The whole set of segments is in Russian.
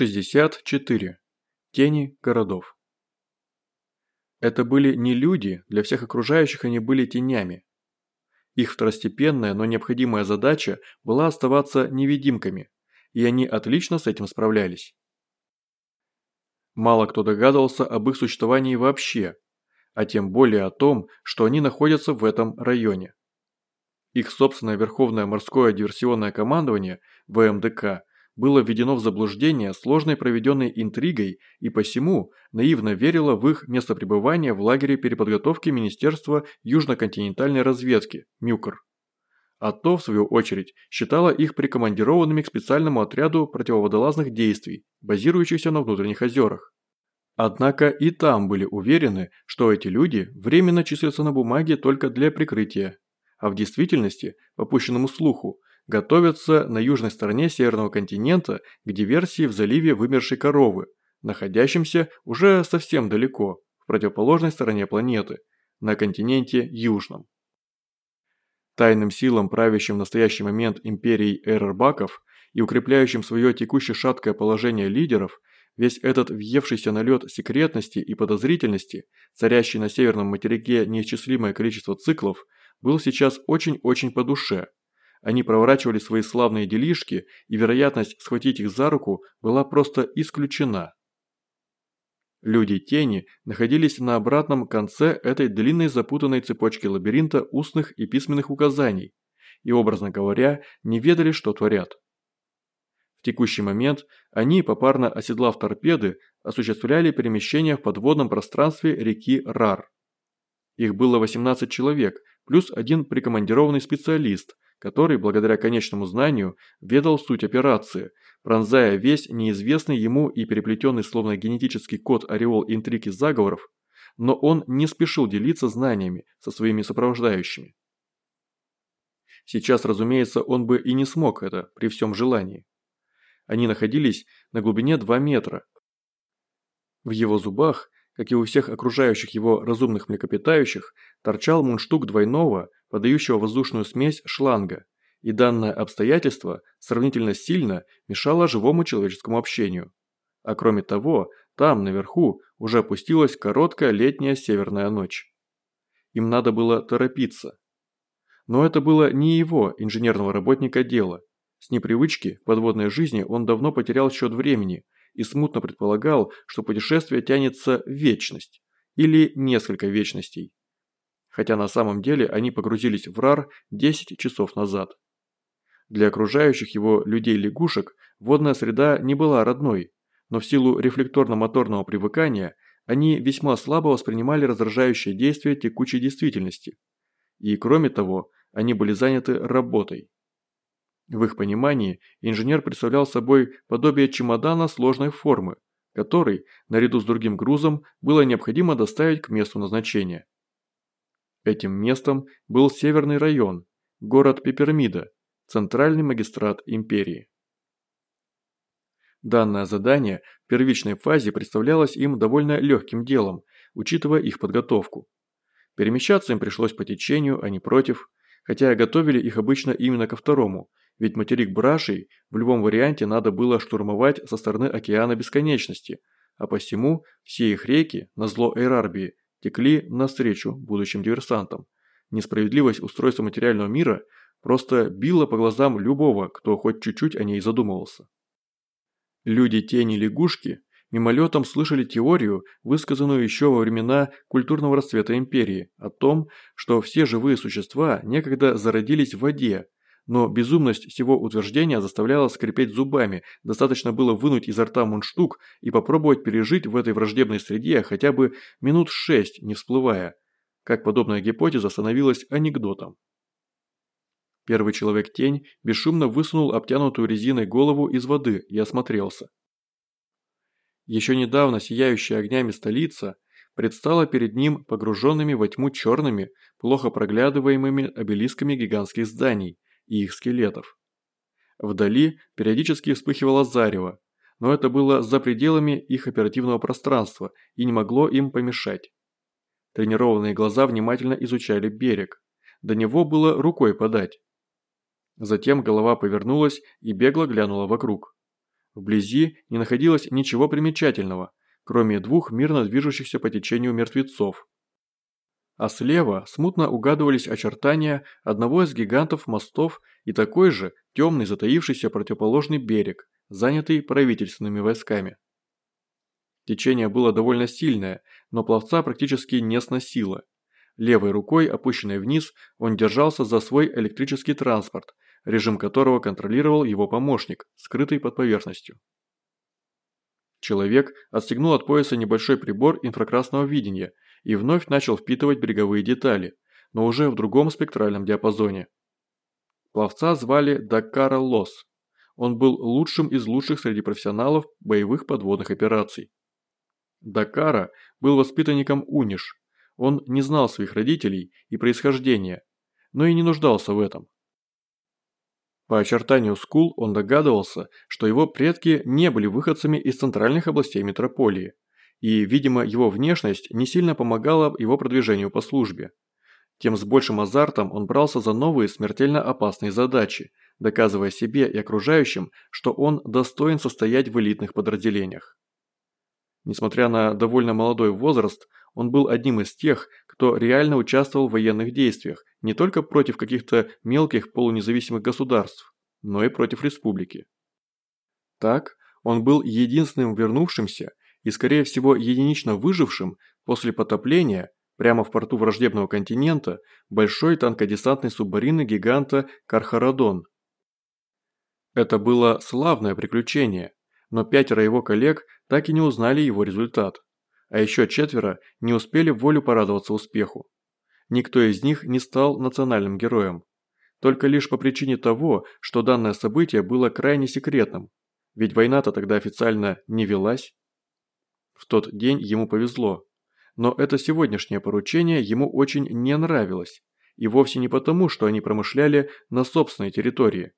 64. Тени городов. Это были не люди, для всех окружающих они были тенями. Их второстепенная, но необходимая задача была оставаться невидимками, и они отлично с этим справлялись. Мало кто догадывался об их существовании вообще, а тем более о том, что они находятся в этом районе. Их собственное Верховное морское диверсионное командование, ВМДК, было введено в заблуждение сложной проведенной интригой и посему наивно верило в их место пребывания в лагере переподготовки Министерства южно-континентальной разведки МЮКР. А то, в свою очередь, считало их прикомандированными к специальному отряду противоводолазных действий, базирующихся на внутренних озерах. Однако и там были уверены, что эти люди временно числятся на бумаге только для прикрытия, а в действительности, по пущенному слуху, готовятся на южной стороне Северного континента к диверсии в заливе вымершей коровы, находящемся уже совсем далеко, в противоположной стороне планеты, на континенте Южном. Тайным силам, правящим в настоящий момент империей Эрербаков и укрепляющим свое текущее шаткое положение лидеров, весь этот въевшийся налет секретности и подозрительности, царящий на северном материке неисчислимое количество циклов, был сейчас очень-очень по душе – они проворачивали свои славные делишки, и вероятность схватить их за руку была просто исключена. Люди тени находились на обратном конце этой длинной запутанной цепочки лабиринта устных и письменных указаний и, образно говоря, не ведали, что творят. В текущий момент они, попарно оседлав торпеды, осуществляли перемещение в подводном пространстве реки Рар. Их было 18 человек, плюс один прикомандированный специалист, который, благодаря конечному знанию, ведал суть операции, пронзая весь неизвестный ему и переплетенный словно генетический код ореол интриг и заговоров, но он не спешил делиться знаниями со своими сопровождающими. Сейчас, разумеется, он бы и не смог это при всем желании. Они находились на глубине 2 метра. В его зубах, как и у всех окружающих его разумных млекопитающих, торчал мундштук двойного, подающего воздушную смесь шланга, и данное обстоятельство сравнительно сильно мешало живому человеческому общению. А кроме того, там, наверху, уже опустилась короткая летняя северная ночь. Им надо было торопиться. Но это было не его, инженерного работника, дело. С непривычки подводной жизни он давно потерял счет времени и смутно предполагал, что путешествие тянется в вечность или несколько вечностей хотя на самом деле они погрузились в РАР 10 часов назад. Для окружающих его людей-лягушек водная среда не была родной, но в силу рефлекторно-моторного привыкания они весьма слабо воспринимали раздражающее действие текучей действительности. И кроме того, они были заняты работой. В их понимании инженер представлял собой подобие чемодана сложной формы, который, наряду с другим грузом, было необходимо доставить к месту назначения. Этим местом был Северный район, город Пепермида, центральный магистрат империи. Данное задание в первичной фазе представлялось им довольно легким делом, учитывая их подготовку. Перемещаться им пришлось по течению, а не против, хотя готовили их обычно именно ко второму, ведь материк Брашей в любом варианте надо было штурмовать со стороны океана бесконечности, а посему все их реки, на зло Эйрарбии, текли навстречу будущим диверсантам. Несправедливость устройства материального мира просто била по глазам любого, кто хоть чуть-чуть о ней задумывался. Люди-тени-лягушки мимолетом слышали теорию, высказанную еще во времена культурного расцвета империи, о том, что все живые существа некогда зародились в воде, но безумность всего утверждения заставляла скрипеть зубами, достаточно было вынуть изо рта мундштук и попробовать пережить в этой враждебной среде хотя бы минут шесть, не всплывая. Как подобная гипотеза становилась анекдотом. Первый человек-тень бесшумно высунул обтянутую резиной голову из воды и осмотрелся. Еще недавно сияющая огнями столица предстала перед ним погруженными во тьму черными, плохо проглядываемыми обелисками гигантских зданий – и их скелетов. Вдали периодически вспыхивало зарево, но это было за пределами их оперативного пространства и не могло им помешать. Тренированные глаза внимательно изучали берег. До него было рукой подать. Затем голова повернулась и бегло глянула вокруг. Вблизи не находилось ничего примечательного, кроме двух мирно движущихся по течению мертвецов. А слева смутно угадывались очертания одного из гигантов мостов и такой же темный затаившийся противоположный берег, занятый правительственными войсками. Течение было довольно сильное, но пловца практически не сносило. Левой рукой, опущенной вниз, он держался за свой электрический транспорт, режим которого контролировал его помощник, скрытый под поверхностью. Человек отстегнул от пояса небольшой прибор инфракрасного видения и вновь начал впитывать береговые детали, но уже в другом спектральном диапазоне. Пловца звали Дакара Лос. Он был лучшим из лучших среди профессионалов боевых подводных операций. Дакара был воспитанником Униш. Он не знал своих родителей и происхождения, но и не нуждался в этом. По очертанию скул он догадывался, что его предки не были выходцами из центральных областей метрополии, и, видимо, его внешность не сильно помогала его продвижению по службе. Тем с большим азартом он брался за новые смертельно опасные задачи, доказывая себе и окружающим, что он достоин состоять в элитных подразделениях. Несмотря на довольно молодой возраст, он был одним из тех, кто реально участвовал в военных действиях, не только против каких-то мелких полунезависимых государств, но и против республики. Так, он был единственным вернувшимся и, скорее всего, единично выжившим после потопления прямо в порту враждебного континента большой танкодесантной субмарины гиганта Кархарадон. Это было славное приключение, но пятеро его коллег так и не узнали его результат, а еще четверо не успели волю порадоваться успеху. Никто из них не стал национальным героем. Только лишь по причине того, что данное событие было крайне секретным, ведь война-то тогда официально не велась. В тот день ему повезло. Но это сегодняшнее поручение ему очень не нравилось. И вовсе не потому, что они промышляли на собственной территории.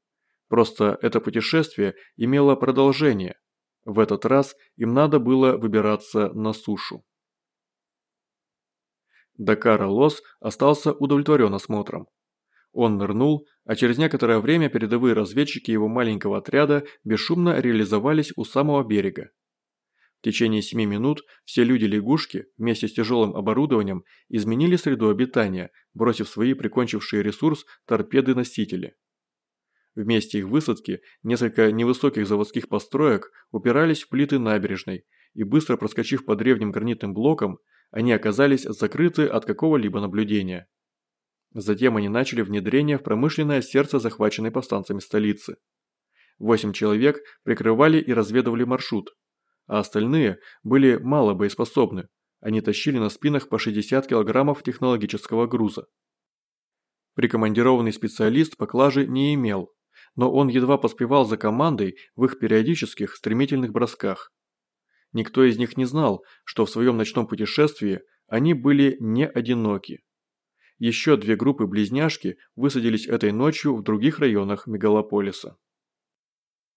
Просто это путешествие имело продолжение. В этот раз им надо было выбираться на сушу. Дакара Лос остался удовлетворен осмотром. Он нырнул, а через некоторое время передовые разведчики его маленького отряда бесшумно реализовались у самого берега. В течение семи минут все люди-лягушки вместе с тяжелым оборудованием изменили среду обитания, бросив свои прикончившие ресурс торпеды-носители. В месте их высадки несколько невысоких заводских построек упирались в плиты набережной, и быстро проскочив по древним гранитным блокам, они оказались закрыты от какого-либо наблюдения. Затем они начали внедрение в промышленное сердце захваченной повстанцами столицы. Восемь человек прикрывали и разведывали маршрут, а остальные были мало боеспособны, они тащили на спинах по 60 килограммов технологического груза. Прикомандированный специалист поклажи не имел, но он едва поспевал за командой в их периодических стремительных бросках. Никто из них не знал, что в своем ночном путешествии они были не одиноки. Еще две группы близняшки высадились этой ночью в других районах мегалополиса.